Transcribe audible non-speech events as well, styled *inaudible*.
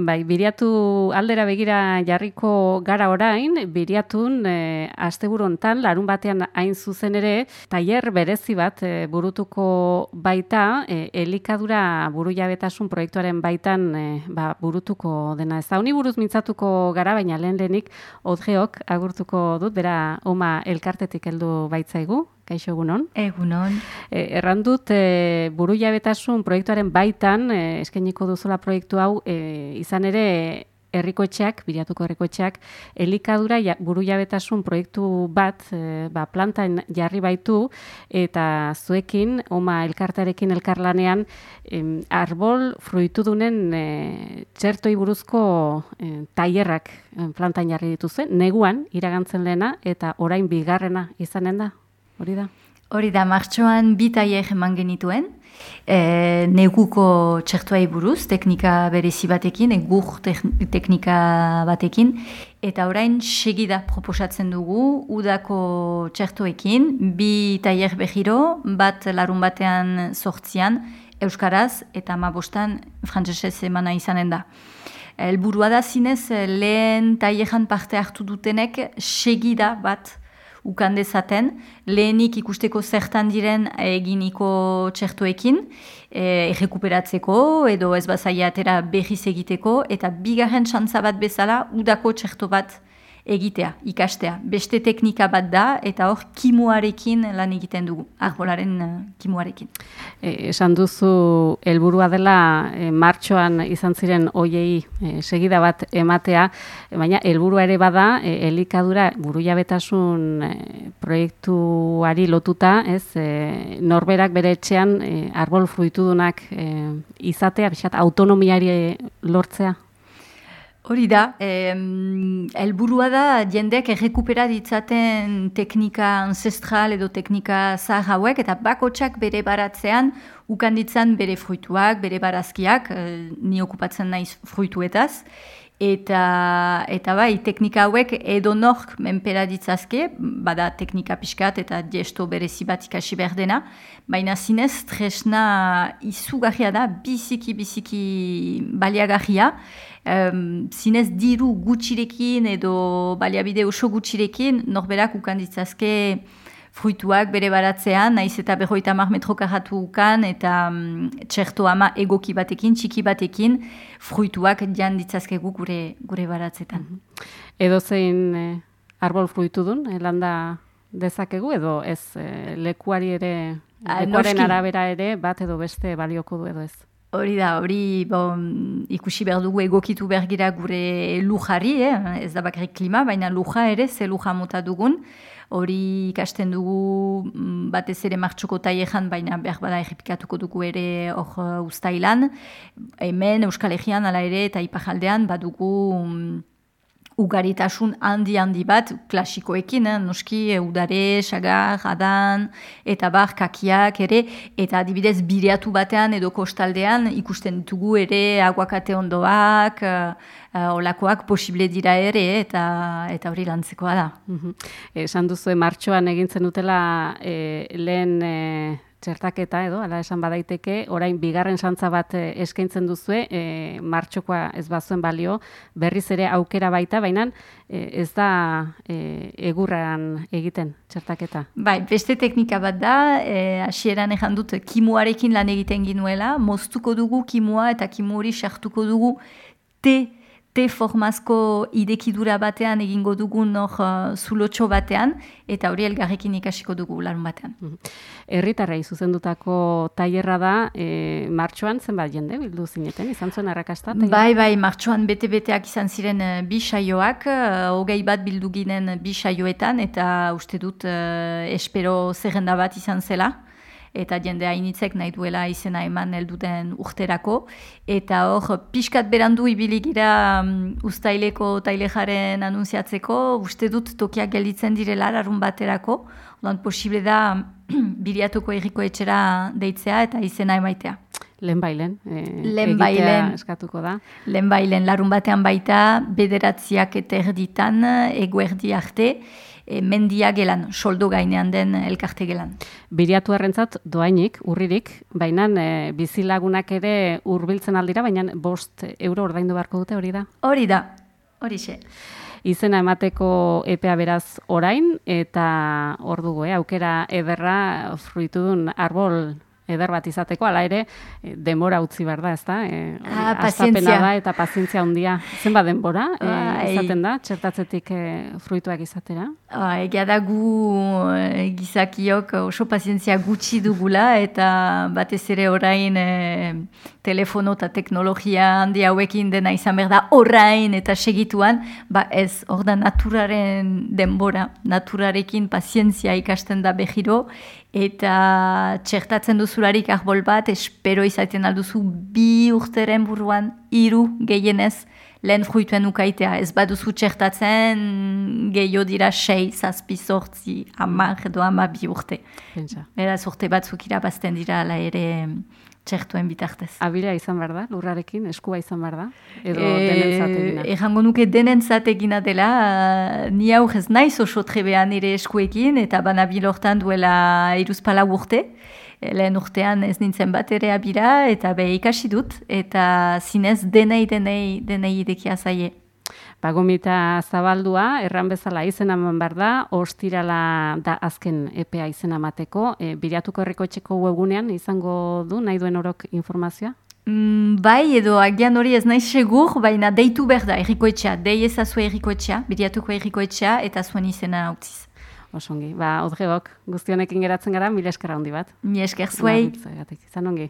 Bai, biriatu aldera begira jarriko gara orain, biriatun e, asteburu hontan larun batean hain zuzen ere tailer berezi bat e, burutuko baita, e, elikadura burujabetasun proiektuaren baitan e, ba, burutuko dena. Ez da, buruz mintzatuko gara, baina lehen lehenik odgeok agurtuko dut, bera oma elkartetik heldu baitzaigu, Kaixo egunon. Egunon. E, errandut, e, buru jabetasun proiektuaren baitan, e, eskainiko duzula proiektu hau, e, izan ere, herrikoetxeak, bilatuko herrikoetxeak, elikadura ja, buru jabetasun proiektu bat, e, ba, plantan jarri baitu, eta zuekin, oma elkartarekin elkarlanean, e, arbol fruitudunen e, txertoi buruzko e, tailerrak e, plantan jarri dituzen, neguan, iragantzen lehena, eta orain bigarrena izanen da hori da? Hori da, martxoan bitaiek eman genituen, e, neguko txertuai buruz, teknika berezi batekin, egur teknika batekin, eta orain segida proposatzen dugu, udako txertuekin, bi taiek behiro, bat larun batean sortzian, Euskaraz, eta ma bostan frantzesez emana izanen da. Elburua da zinez, lehen taiekan parte hartu dutenek segida bat ukan dezaten, lehenik ikusteko zertan diren eginiko txertoekin, e, errekuperatzeko edo ez bazaia atera behiz egiteko, eta bigarren txantza bat bezala udako txerto bat egitea, ikastea. Beste teknika bat da, eta hor kimuarekin lan egiten dugu, arbolaren uh, kimuarekin. E, esan duzu, helburua dela, e, martxoan izan ziren oiei e, segida bat ematea, baina helburua ere bada, e, elikadura buru jabetasun e, proiektuari lotuta, ez, e, norberak bere etxean e, arbol fruitudunak e, izatea, bisat, autonomiari lortzea? Hori da, helburua da jendeak errekupera ditzaten teknika ancestral edo teknika zahar hauek eta bakotsak bere baratzean ukanditzan bere fruituak, bere barazkiak, eh, ni okupatzen naiz fruituetaz. Eta, eta bai, teknika hauek edo nork menpera ditzazke, bada teknika pixkat eta gesto berezi bat ikasi behar dena, baina zinez tresna izugarria da, biziki-biziki baliagarria, um, zinez diru gutxirekin edo baliabide oso gutxirekin norberak ukan ditzazke fruituak bere baratzean, naiz eta berroita mar metro karratu ukan eta um, txerto ama egoki batekin, txiki batekin, fruituak jan ditzazkegu gure, gure baratzetan. Mhm. Edo zein eh, arbol fruitu dun, eh, landa dezakegu, edo ez eh, lekuari ere, ah, lekuaren arabera ere, bat edo beste balioko du edo ez? Hori da, hori bon, ikusi behar dugu egokitu behar gira gure lujari, eh? ez da bakarrik klima, baina luja ere, ze luja mota dugun. Hori ikasten dugu mm, batez ere martxoko taiejan, baina behar bada egipikatuko dugu ere hor uh, ustailan. Hemen Euskal Egean, ala ere, eta ipajaldean, badugu... Um, ugaritasun handi handi bat klasikoekin, eh? noski udare, sagar, adan, eta bar, kakiak ere, eta adibidez bireatu batean edo kostaldean ikusten ditugu ere aguakate ondoak, uh, olakoak posible dira ere, eta eta hori lantzekoa da. Mm Esan duzu, martxoan egintzen dutela e, lehen... E txertaketa edo, ala esan badaiteke, orain bigarren santza bat eh, eskaintzen duzue, e, martxokoa ez bazuen balio, berriz ere aukera baita, baina eh, ez da e, egurran egiten txertaketa. Bai, beste teknika bat da, hasieran e, dut kimuarekin lan egiten ginuela, moztuko dugu kimua eta kimu hori sartuko dugu te te formazko idekidura batean egingo dugun nor uh, zulotxo batean, eta hori elgarrekin ikasiko dugu larun batean. Herritarrei zuzendutako tailerra da, e, martxoan zenbat jende bildu zineten, izan zuen arrakasta? Bai, bai, martxoan bete-beteak izan ziren uh, bi saioak, uh, hogei bat bildu ginen bi saioetan, eta uste dut uh, espero zerrenda bat izan zela eta jende hainitzek nahi duela izena eman helduten urterako. Eta hor, pixkat berandu ibiligira um, ustaileko tailejaren anunziatzeko, uste dut tokiak gelditzen direla larun baterako, ondan posible da *clears throat* biriatuko erriko etxera deitzea eta izena emaitea. Lehen bailen, e, lehen eskatuko da. Lehen bailen, larun batean baita, bederatziak eta erditan, eguerdi arte, e, mendia gelan, soldo gainean den elkarte gelan. Biriatu errentzat doainik, urririk, baina e, bizilagunak ere hurbiltzen aldira, baina bost euro ordaindu beharko dute hori da? Hori da, hori xe. Izena emateko EPA beraz orain, eta hor dugu, eh? aukera ederra fruitu duen arbol eder bat izateko, ala ere, eh, denbora utzi behar da, ez da? E, ah, pazientzia. da eta pazientzia handia. Zen ba denbora, e, izaten da, txertatzetik e, fruituak izatera? Ah, egia da gu gizakiok oso pazientzia gutxi dugula, eta batez ere orain e, telefono eta teknologia handi hauekin dena izan behar da orain eta segituan, ba ez, hor da naturaren denbora, naturarekin pazientzia ikasten da behiro, eta txertatzen duzularik arbol bat, espero izaten alduzu bi urteren buruan, hiru gehienez, lehen fruituen ukaitea. Ez baduzu txertatzen gehiago dira sei, zazpi sortzi, amak edo ama bi urte. Beraz urte batzuk irabazten dira ala ere txertuen bitartez. Abila izan behar da, lurrarekin, eskua izan behar da? Edo e, denentzat Egango nuke denentzat egina dela, ni hau ez naiz oso trebean ere eskuekin, eta banabil hortan duela iruzpala urte, lehen urtean ez nintzen bat ere abira, eta be ikasi dut, eta zinez denei, denei, denei idekia zaie. Bagomita zabaldua, erran bezala izena eman behar da, ostirala da azken EPA izena mateko. E, Biratuko herriko etxeko webunean izango du, nahi duen orok informazioa? Mm, bai, edo agian hori ez nahi segur, baina deitu behar da erriko etxea. Dei ezazue erriko etxea, biratuko erriko etxea, eta zuen izena utziz. Osongi, ba, odgeok, guztionekin geratzen gara, mila eskara handi bat. Mila esker zuei. Izan ongi.